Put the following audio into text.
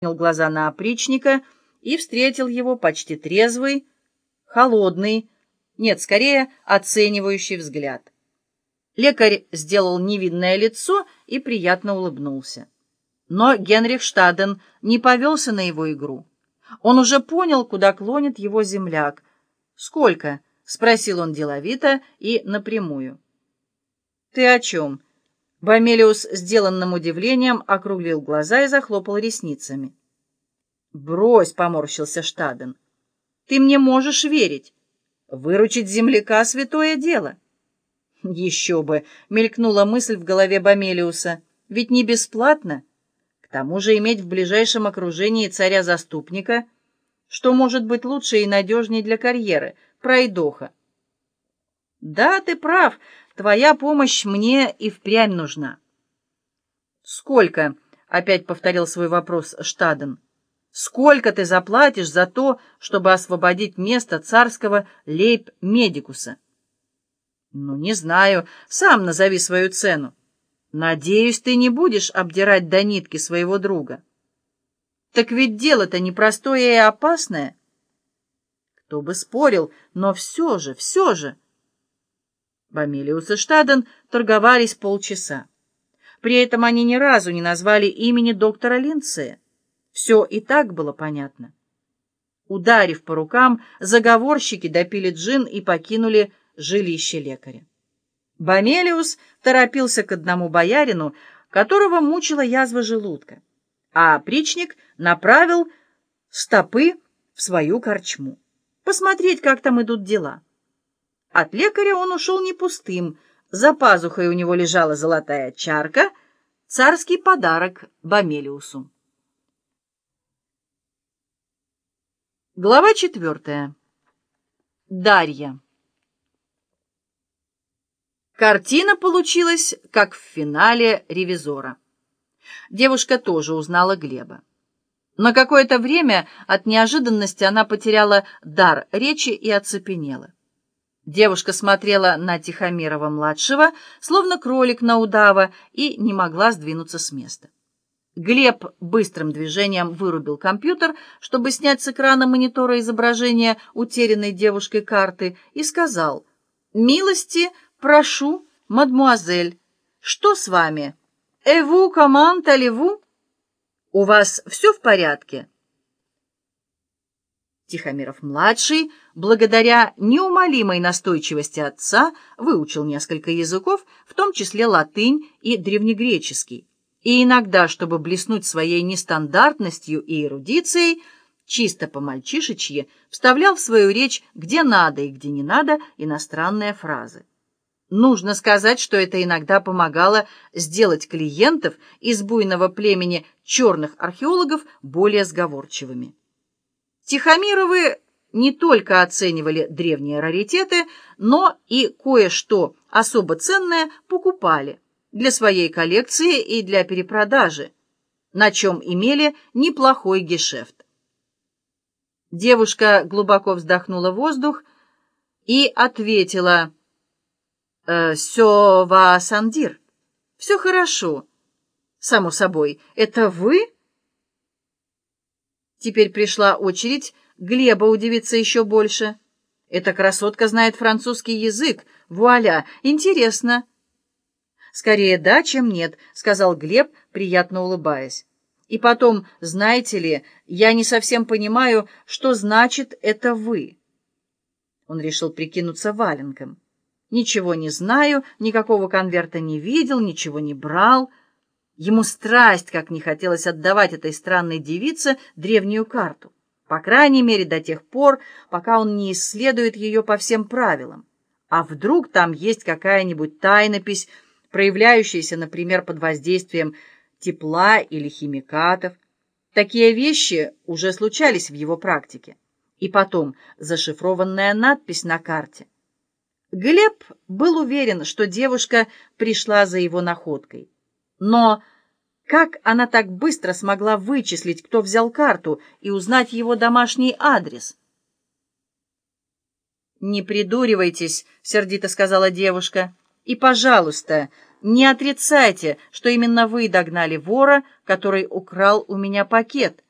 поднял глаза на опричника и встретил его почти трезвый, холодный, нет, скорее, оценивающий взгляд. Лекарь сделал невидное лицо и приятно улыбнулся. Но Генрих Штаден не повелся на его игру. Он уже понял, куда клонит его земляк. «Сколько?» — спросил он деловито и напрямую. «Ты о чем?» Бомелиус сделанным удивлением округлил глаза и захлопал ресницами. «Брось!» — поморщился Штаден. «Ты мне можешь верить. Выручить земляка — святое дело». «Еще бы!» — мелькнула мысль в голове Бомелиуса. «Ведь не бесплатно. К тому же иметь в ближайшем окружении царя-заступника, что может быть лучше и надежнее для карьеры, пройдоха». «Да, ты прав. Твоя помощь мне и впрямь нужна». «Сколько?» — опять повторил свой вопрос Штаден. «Сколько ты заплатишь за то, чтобы освободить место царского лейб-медикуса?» «Ну, не знаю. Сам назови свою цену. Надеюсь, ты не будешь обдирать до нитки своего друга». «Так ведь дело-то непростое и опасное». «Кто бы спорил, но все же, все же...» Бомелиус и Штаден торговались полчаса. При этом они ни разу не назвали имени доктора Линдсея. Все и так было понятно. Ударив по рукам, заговорщики допили джин и покинули жилище лекаря. Бомелиус торопился к одному боярину, которого мучила язва желудка, а опричник направил стопы в свою корчму. Посмотреть, как там идут дела. От лекаря он ушел не пустым. За пазухой у него лежала золотая чарка, царский подарок Бомелиусу. Глава четвертая. Дарья. Картина получилась, как в финале «Ревизора». Девушка тоже узнала Глеба. На какое-то время от неожиданности она потеряла дар речи и оцепенела. Девушка смотрела на Тихомирова-младшего, словно кролик на удава, и не могла сдвинуться с места. Глеб быстрым движением вырубил компьютер, чтобы снять с экрана монитора изображение утерянной девушкой карты, и сказал «Милости прошу, мадмуазель, что с вами? Эву команд алеву? У вас все в порядке?» Тихомиров-младший, благодаря неумолимой настойчивости отца, выучил несколько языков, в том числе латынь и древнегреческий, и иногда, чтобы блеснуть своей нестандартностью и эрудицией, чисто по-мальчишечье вставлял в свою речь где надо и где не надо иностранные фразы. Нужно сказать, что это иногда помогало сделать клиентов из буйного племени черных археологов более сговорчивыми. Тихомировы не только оценивали древние раритеты, но и кое-что особо ценное покупали для своей коллекции и для перепродажи, на чем имели неплохой гешефт. Девушка глубоко вздохнула воздух и ответила «Э, «Все ва сандир, все хорошо. Само собой, это вы?» Теперь пришла очередь Глеба удивиться еще больше. Эта красотка знает французский язык. Вуаля! Интересно. «Скорее да, чем нет», — сказал Глеб, приятно улыбаясь. «И потом, знаете ли, я не совсем понимаю, что значит это вы». Он решил прикинуться валенком. «Ничего не знаю, никакого конверта не видел, ничего не брал». Ему страсть, как не хотелось отдавать этой странной девице древнюю карту. По крайней мере, до тех пор, пока он не исследует ее по всем правилам. А вдруг там есть какая-нибудь тайнопись, проявляющаяся, например, под воздействием тепла или химикатов. Такие вещи уже случались в его практике. И потом зашифрованная надпись на карте. Глеб был уверен, что девушка пришла за его находкой. Но как она так быстро смогла вычислить, кто взял карту, и узнать его домашний адрес? «Не придуривайтесь», — сердито сказала девушка. «И, пожалуйста, не отрицайте, что именно вы догнали вора, который украл у меня пакет».